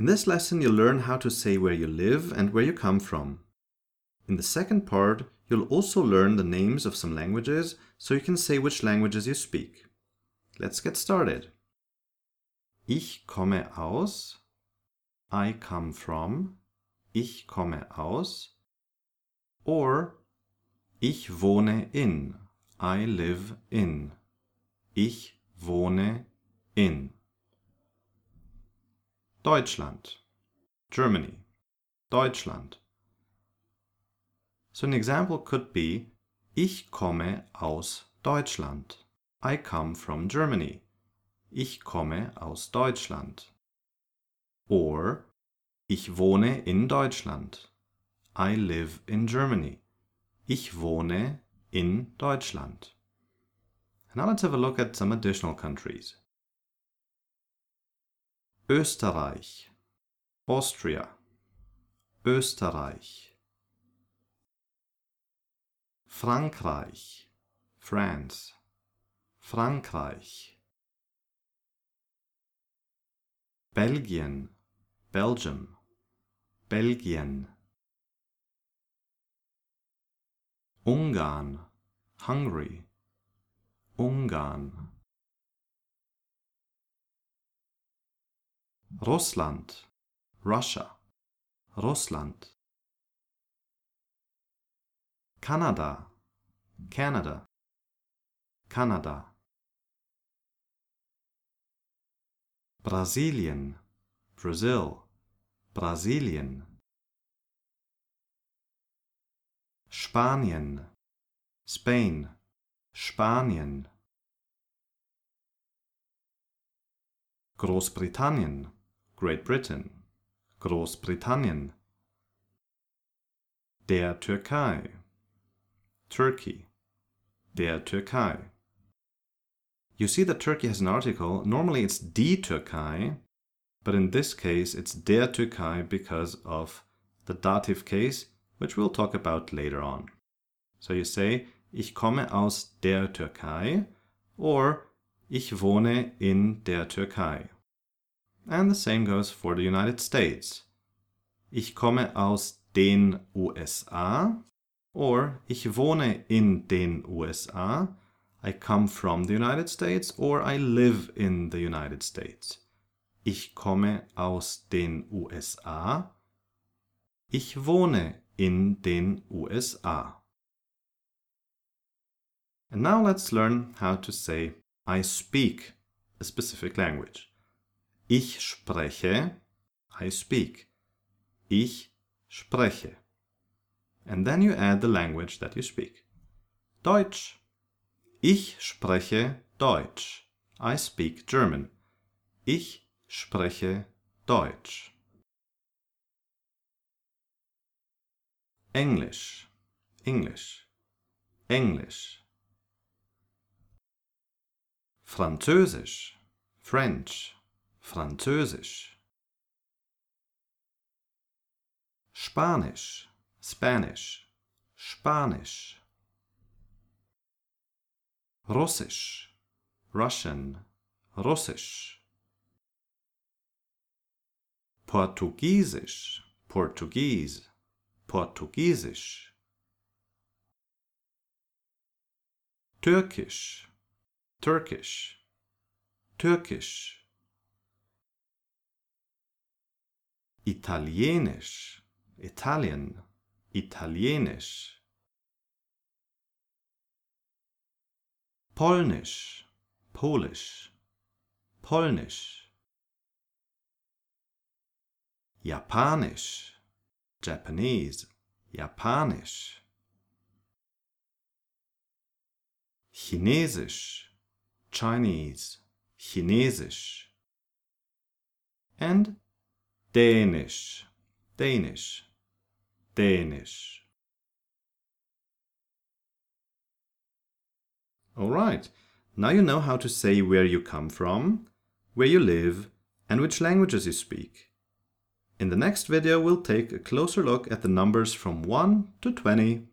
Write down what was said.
In this lesson, you'll learn how to say where you live and where you come from. In the second part, you'll also learn the names of some languages so you can say which languages you speak. Let's get started. Ich komme aus. I come from. Ich komme aus. Or ich wohne in. I live in. Ich wohne in. Deutschland. Germany. Deutschland. So an example could be Ich komme aus Deutschland. I come from Germany. Ich komme aus Deutschland. Or Ich wohne in Deutschland. I live in Germany. Ich wohne in Deutschland. Now let's have a look at some additional countries. Österreich, Austria, Österreich. Frankreich, France, Frankreich. Belgien, Belgium, Belgien. Ungarn, Hungary, Ungarn. Russland, Russia, Russland. Kanada, Canada, Kanada. Brasilien, Brazil, Brasilien. Spanien, Spain, Spanien. Großbritannien, Great Britain, Großbritannien. Der Türkei, Turkey, der Türkei. You see that Turkey has an article. Normally it's die Türkei, but in this case it's der Türkei because of the dative case, which we'll talk about later on. So you say, ich komme aus der Türkei or ich wohne in der Türkei. And the same goes for the United States. Ich komme aus den USA or ich wohne in den USA. I come from the United States or I live in the United States. Ich komme aus den USA. Ich wohne in den USA. And now let's learn how to say I speak a specific language. Ich spreche, I speak. Ich spreche. And then you add the language that you speak. Deutsch. Ich spreche Deutsch. I speak German. Ich spreche Deutsch. Englisch. English. Englisch. Französisch. French. Französisch. Spanisch, Spanish, Spanisch. Russisch, Russian, Russisch. Portugiesisch, Portugies, Portugiesisch. Türkisch, Turkish, Türkisch. Italienisch, Italian, Italienisch. Polnisch, Polish, Polnisch. Japanisch, Japanese, Japanisch. Chinesisch, Chinese, Chinesisch. And Dänisch, Danish, Dänisch. Alright, now you know how to say where you come from, where you live, and which languages you speak. In the next video we'll take a closer look at the numbers from 1 to 20.